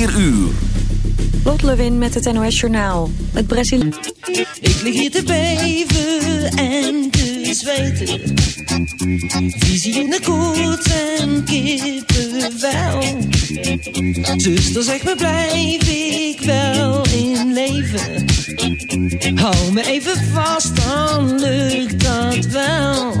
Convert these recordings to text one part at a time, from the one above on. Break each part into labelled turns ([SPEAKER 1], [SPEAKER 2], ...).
[SPEAKER 1] 4 uur.
[SPEAKER 2] Lot Lewin met het NOS Journaal. Het Brazil...
[SPEAKER 3] Ik lig hier te beven en te zweten. Visie in de koets en kippenvel. Zuster, zeg me, blijf ik wel in leven? Hou me even vast, dan lukt dat wel.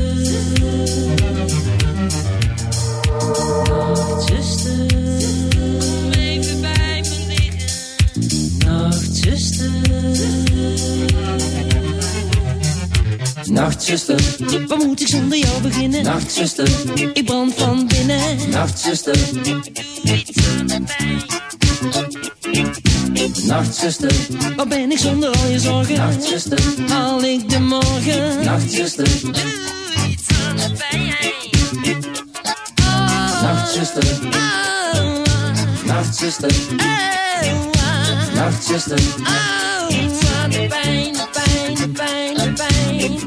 [SPEAKER 3] Nachtzuster, Wat moet ik zonder jou beginnen?
[SPEAKER 4] nachtzuster,
[SPEAKER 3] Ik brand van binnen.
[SPEAKER 4] nachtzuster, nachtzuster,
[SPEAKER 3] Wat ben ik zonder al je zorgen?
[SPEAKER 4] nachtzuster,
[SPEAKER 3] Haal ik de morgen?
[SPEAKER 4] nachtzuster,
[SPEAKER 3] Doe iets aan de pijn. Oh,
[SPEAKER 4] nachtzuster,
[SPEAKER 3] oh,
[SPEAKER 4] nachtzuster,
[SPEAKER 3] oh,
[SPEAKER 4] nachtzuster,
[SPEAKER 3] oh, iets aan de pijn,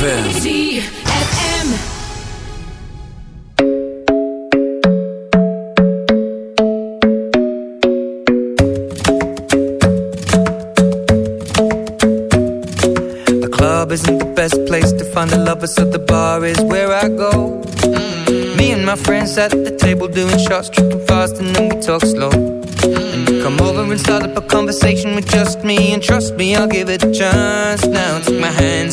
[SPEAKER 5] ZFM. The club isn't the best place to find a lover, so the bar is where I go. Me and
[SPEAKER 1] my friends at the table doing shots, tripping fast, and then we talk slow. Come over and start up a conversation with just me And trust me, I'll give it a chance Now take my hand,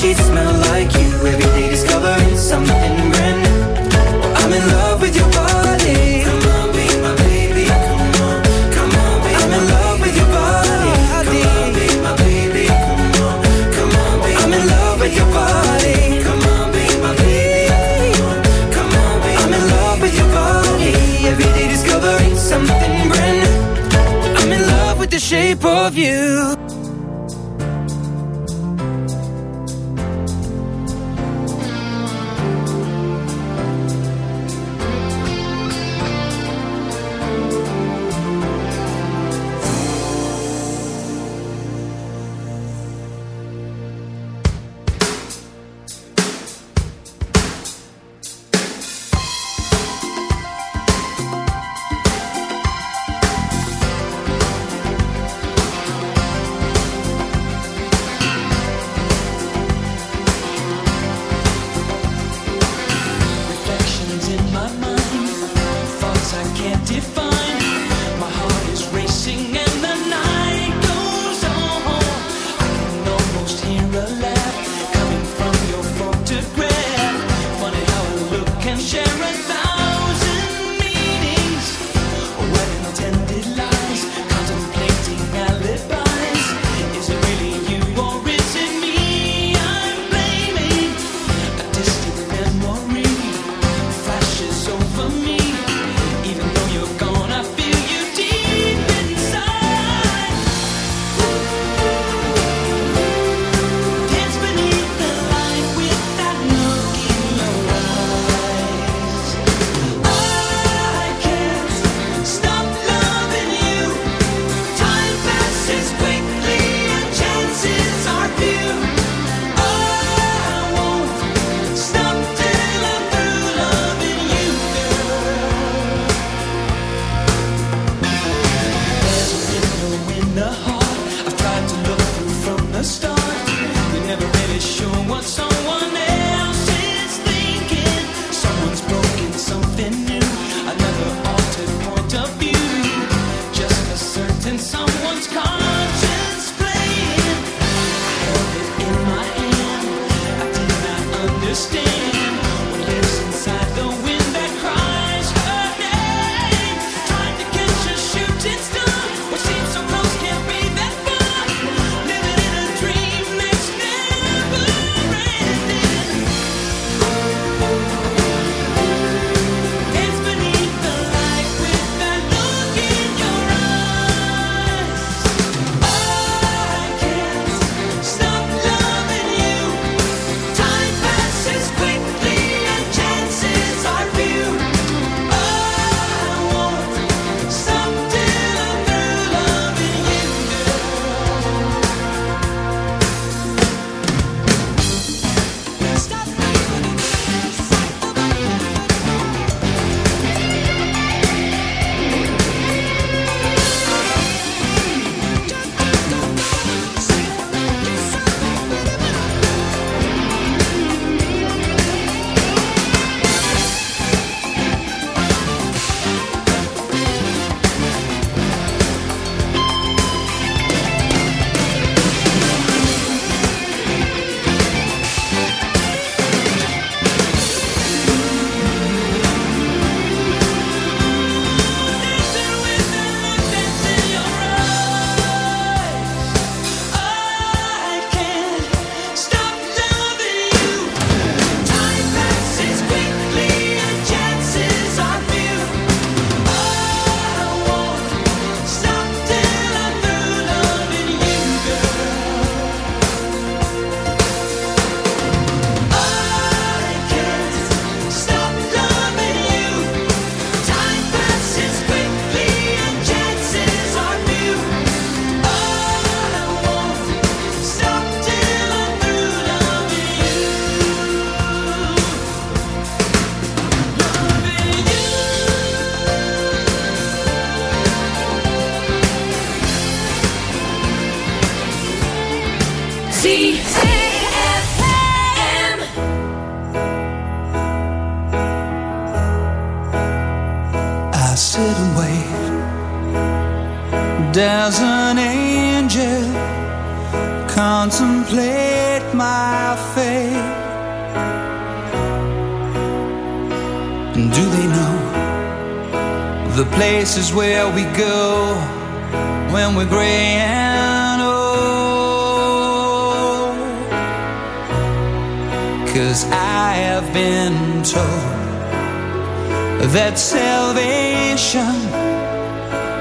[SPEAKER 6] she's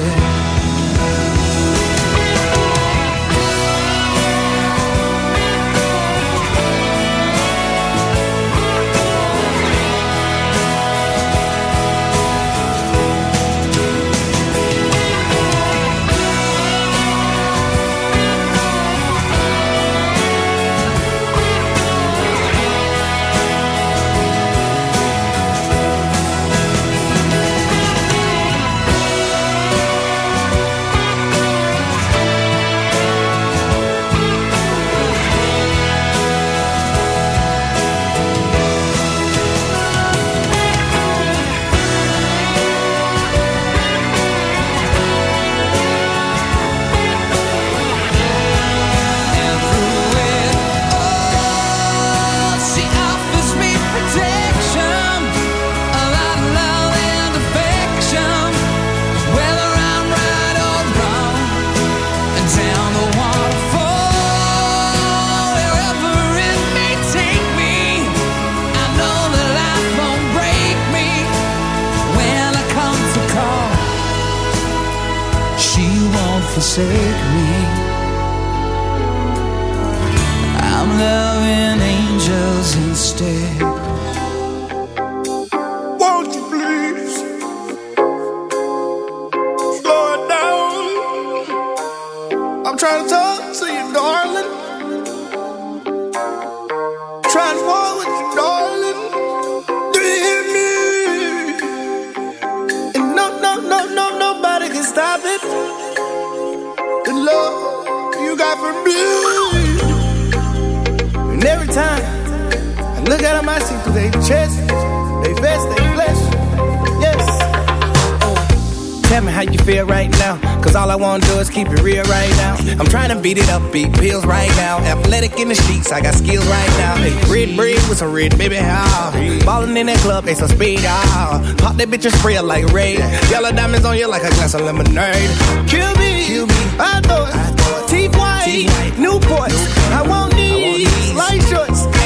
[SPEAKER 6] said love I
[SPEAKER 7] wanna do is keep it real right now. I'm trying to beat it up, beat pills right now. Athletic in the streets, I got skills right now. Hey, red bread with some red, baby, how? Ballin' in that club, they some speed, ah. Pop that bitch and spray like raid. Yellow diamonds on you like a glass of lemonade. Kill me, Kill me. I thought. Teeth white, Newports. I want these light shorts.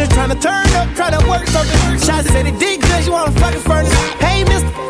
[SPEAKER 7] just trying to turn up, try to work something. Shots said it did good, you wanna fucking furnace. Hey, mister,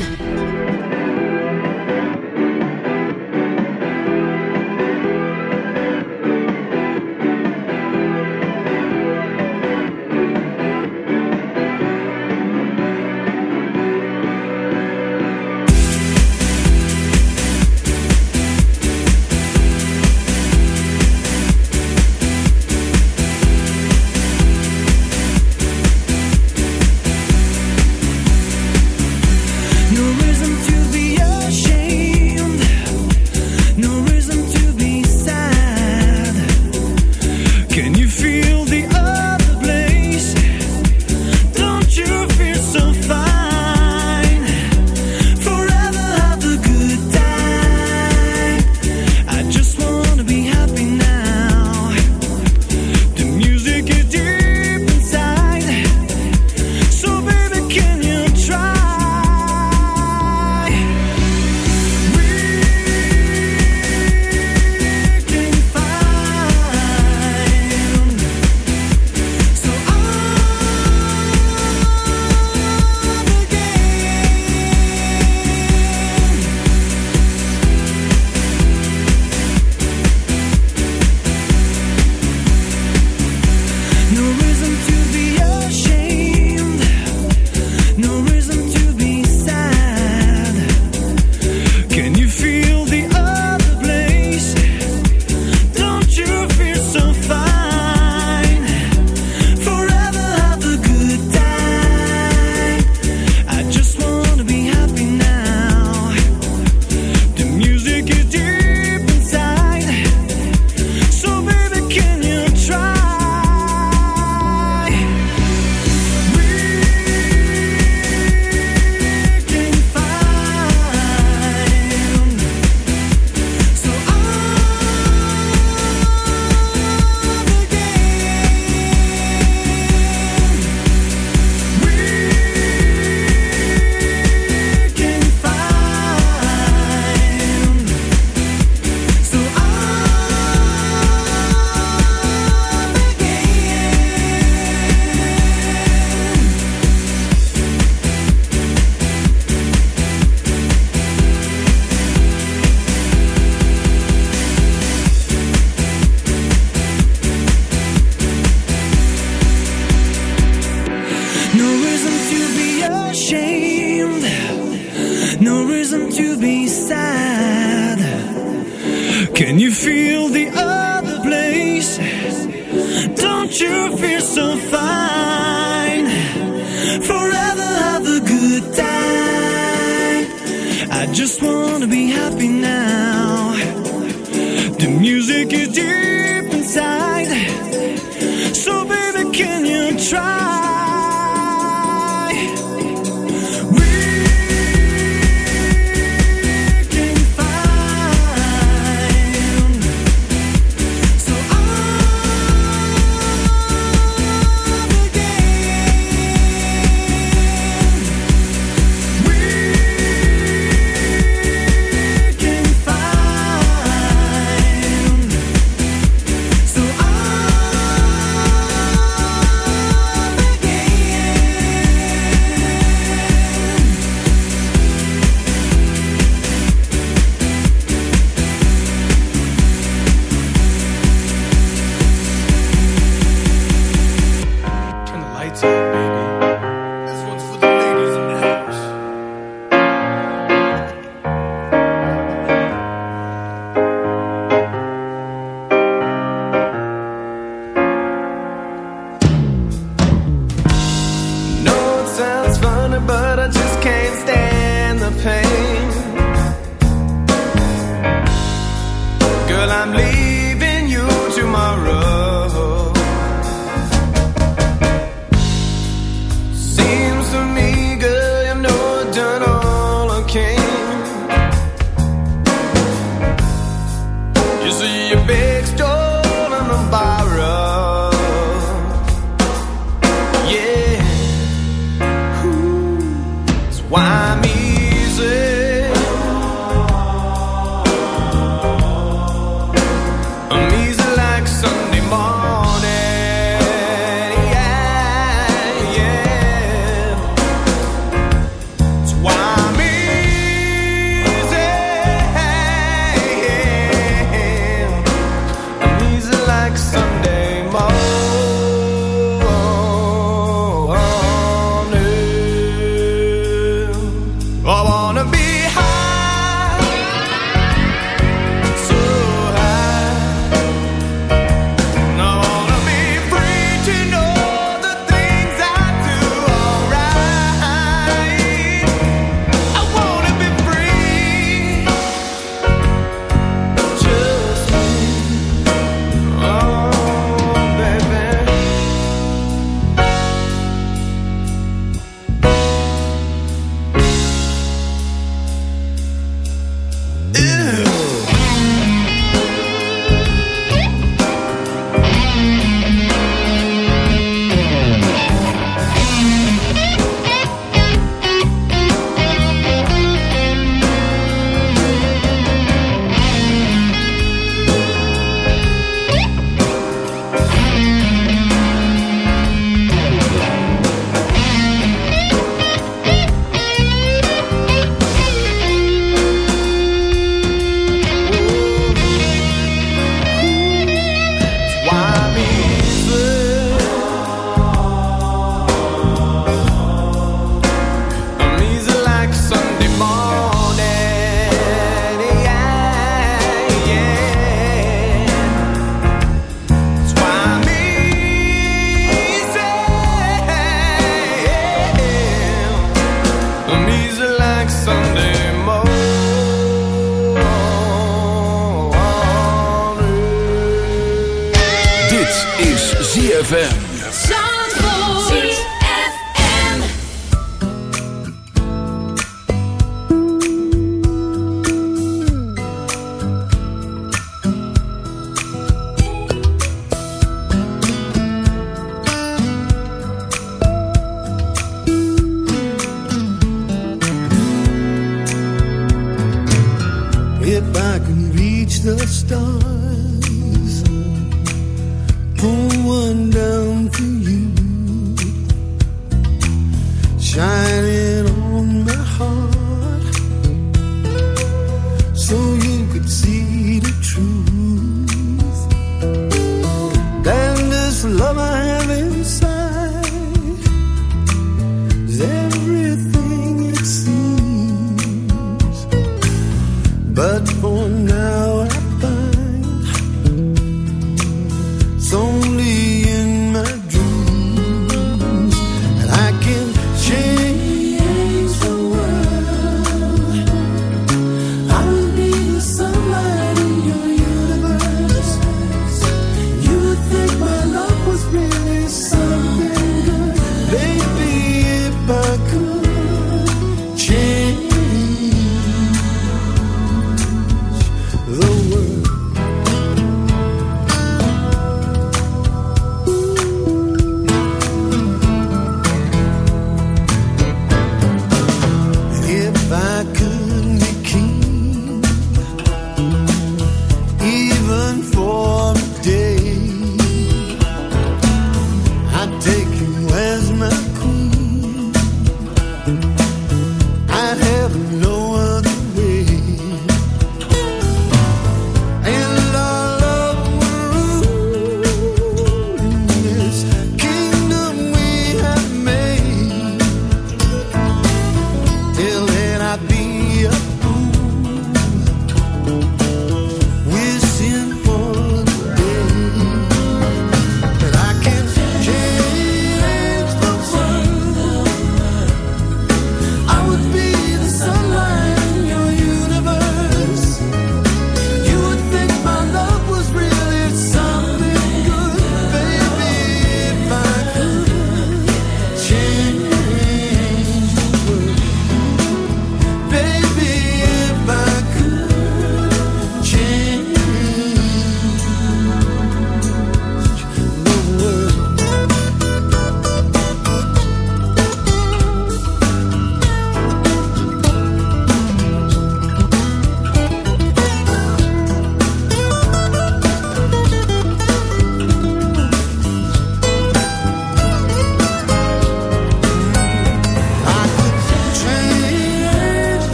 [SPEAKER 8] heaven knows.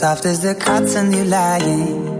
[SPEAKER 1] Soft as the cotton you lying.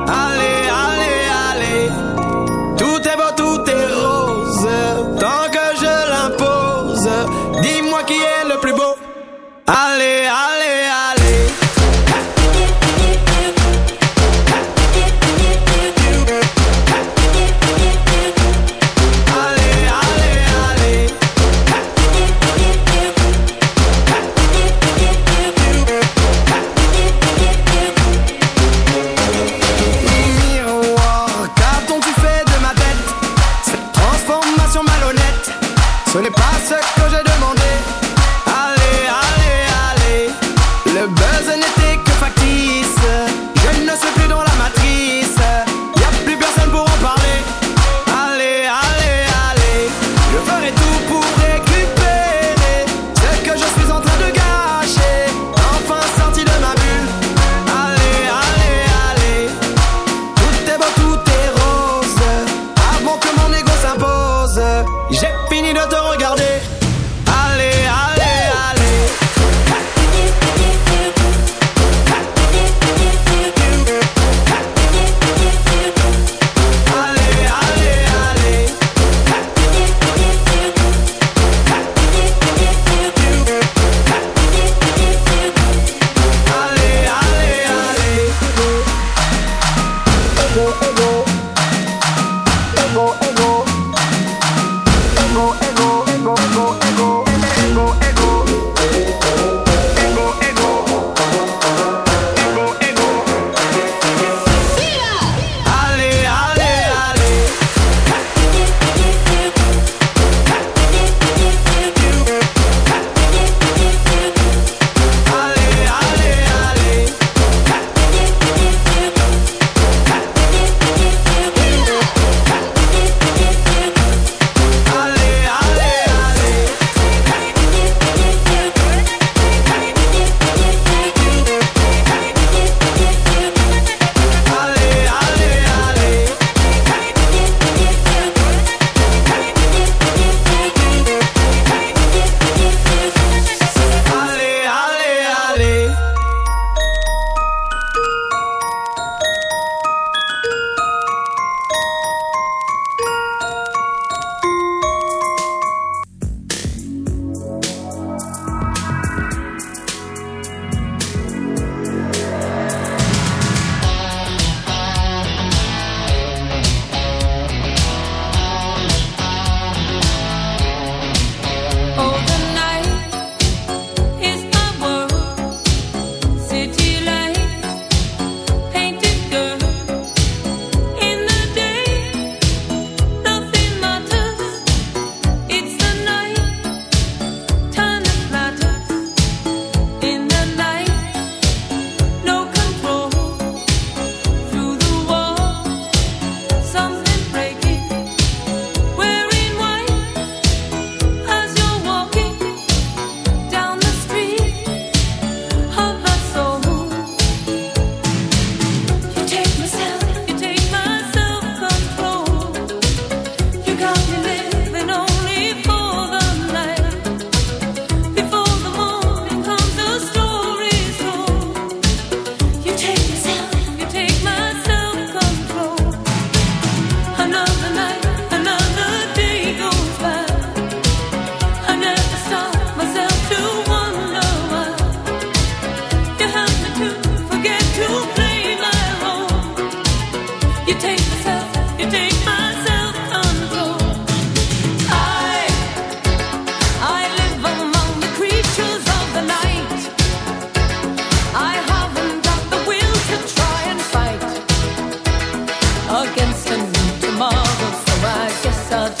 [SPEAKER 9] 있어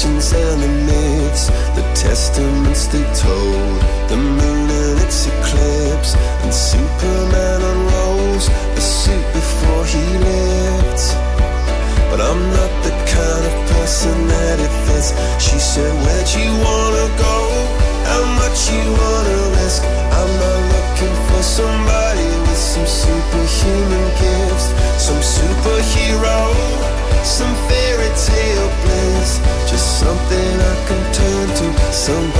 [SPEAKER 9] legends and the myths, the testaments they told, the moon and its eclipse, and Superman unrolls the suit before he lived. But I'm not the kind of person that it fits. She said, Where'd you wanna go? How much you want? something